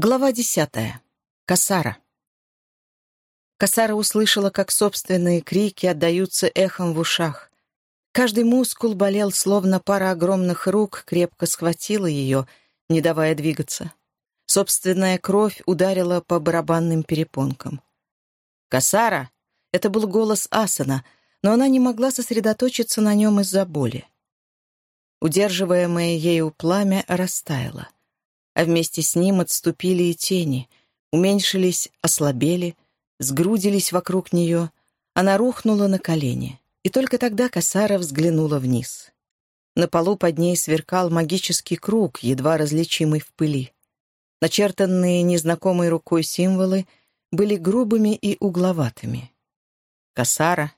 Глава десятая. Касара. Касара услышала, как собственные крики отдаются эхом в ушах. Каждый мускул болел, словно пара огромных рук крепко схватила ее, не давая двигаться. Собственная кровь ударила по барабанным перепонкам. «Касара!» — это был голос Асана, но она не могла сосредоточиться на нем из-за боли. Удерживаемое ею пламя растаяло а вместе с ним отступили и тени, уменьшились, ослабели, сгрудились вокруг нее. Она рухнула на колени, и только тогда Касара взглянула вниз. На полу под ней сверкал магический круг, едва различимый в пыли. Начертанные незнакомой рукой символы были грубыми и угловатыми. Касара.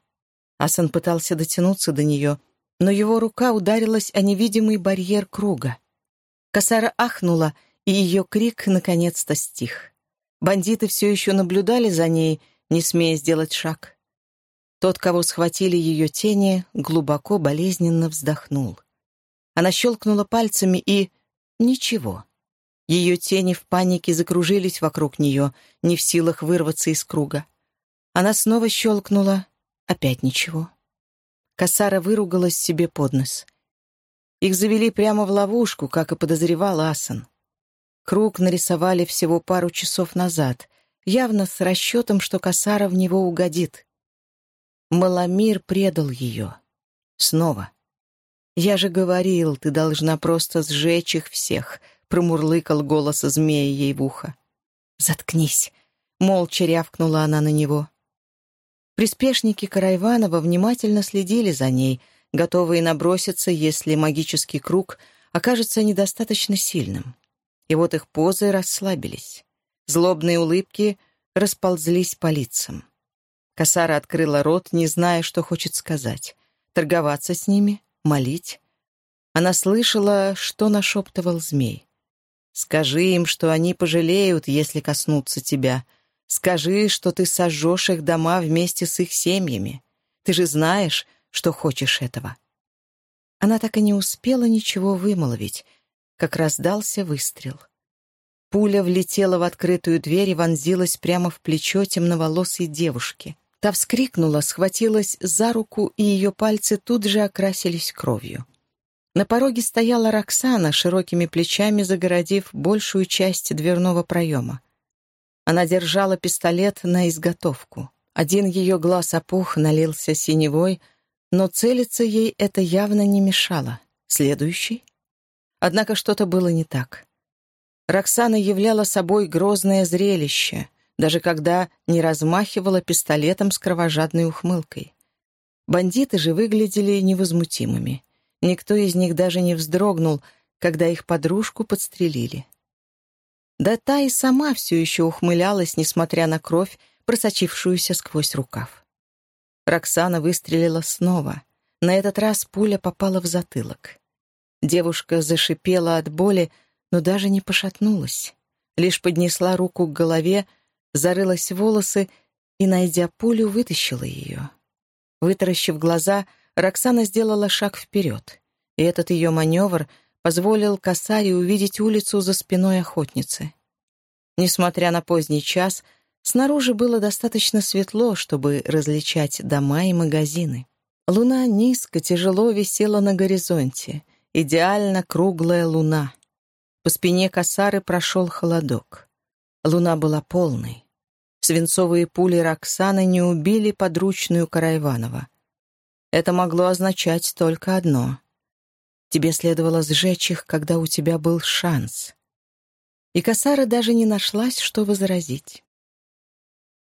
Асан пытался дотянуться до нее, но его рука ударилась о невидимый барьер круга. Касара ахнула — и ее крик наконец-то стих. Бандиты все еще наблюдали за ней, не смея сделать шаг. Тот, кого схватили ее тени, глубоко болезненно вздохнул. Она щелкнула пальцами и... Ничего. Ее тени в панике закружились вокруг нее, не в силах вырваться из круга. Она снова щелкнула. Опять ничего. Косара выругалась себе под нос. Их завели прямо в ловушку, как и подозревал Асан. Круг нарисовали всего пару часов назад, явно с расчетом, что Касара в него угодит. Маламир предал ее. Снова. «Я же говорил, ты должна просто сжечь их всех», — промурлыкал голос змея ей в ухо. «Заткнись», — молча рявкнула она на него. Приспешники Карайванова внимательно следили за ней, готовые наброситься, если магический круг окажется недостаточно сильным и вот их позы расслабились. Злобные улыбки расползлись по лицам. Косара открыла рот, не зная, что хочет сказать. Торговаться с ними? Молить? Она слышала, что нашептывал змей. «Скажи им, что они пожалеют, если коснутся тебя. Скажи, что ты сожжешь их дома вместе с их семьями. Ты же знаешь, что хочешь этого». Она так и не успела ничего вымолвить — как раздался выстрел. Пуля влетела в открытую дверь и вонзилась прямо в плечо темноволосой девушки. Та вскрикнула, схватилась за руку, и ее пальцы тут же окрасились кровью. На пороге стояла Роксана, широкими плечами загородив большую часть дверного проема. Она держала пистолет на изготовку. Один ее глаз опух, налился синевой, но целиться ей это явно не мешало. Следующий? Однако что-то было не так. Роксана являла собой грозное зрелище, даже когда не размахивала пистолетом с кровожадной ухмылкой. Бандиты же выглядели невозмутимыми. Никто из них даже не вздрогнул, когда их подружку подстрелили. Да та и сама все еще ухмылялась, несмотря на кровь, просочившуюся сквозь рукав. Роксана выстрелила снова. На этот раз пуля попала в затылок. Девушка зашипела от боли, но даже не пошатнулась. Лишь поднесла руку к голове, зарылась в волосы и, найдя пулю, вытащила ее. Вытаращив глаза, Роксана сделала шаг вперед, и этот ее маневр позволил Касаре увидеть улицу за спиной охотницы. Несмотря на поздний час, снаружи было достаточно светло, чтобы различать дома и магазины. Луна низко, тяжело висела на горизонте, идеально круглая луна. По спине косары прошел холодок. Луна была полной. Свинцовые пули Роксаны не убили подручную Карайванова. Это могло означать только одно. Тебе следовало сжечь их, когда у тебя был шанс. И Касара даже не нашлась, что возразить.